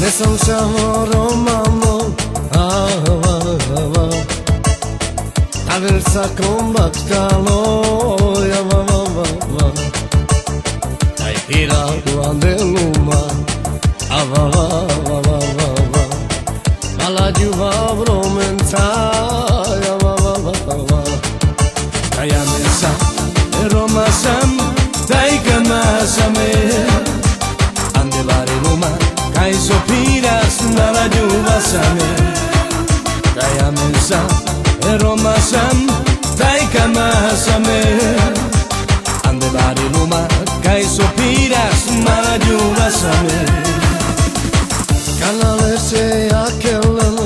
Ne sam samo romamo Ava, ava Aversa kombat kalo Ava, ava, ava Ai, ira, duandelo Dayanamazsam, dayanamazsam e Er olmasam, taikamazsam Ande bari numa, kai sopiras Mara yuvasam Kanalese akelal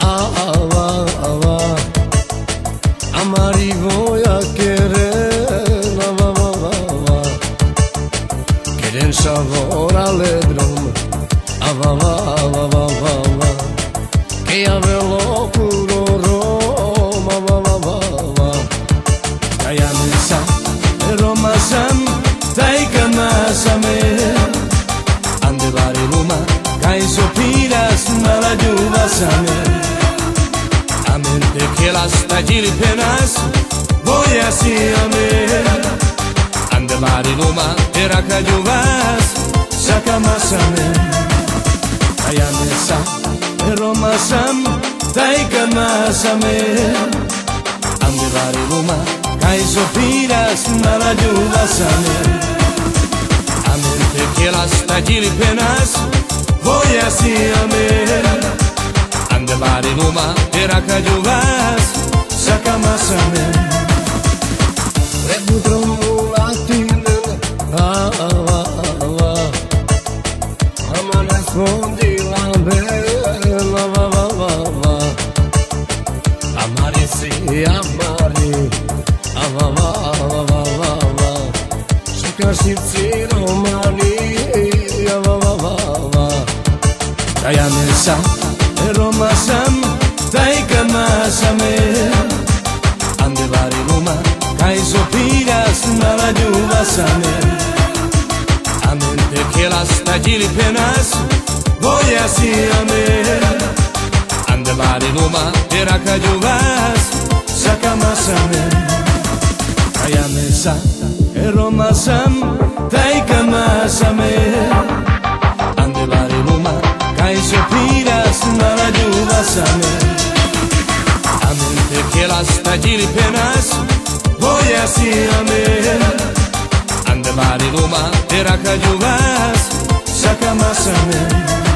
A ava ava Amari voya e kere Ava va. Va Keren va va. Ava ava ava ava ava Que avelo romasam taikanasame Ande bare goma kai sofiras narayudasame Amente que las tagiri penas voy así amer Ande bare goma era cayugas sacamasame Ciro mani Ah, va, va, va, va. Kaya mesa Roma sam Taika masame Ande bari Roma Kai sopiras Nala giuva same Amente que las tagiri penas Voy así a ver Ande bari Roma Era Eromasam taikamasame Ande bareluma kaiso piras narayubasame Amente que las tagiri penas voy hacia me Ande bareluma terakayubas sakamasame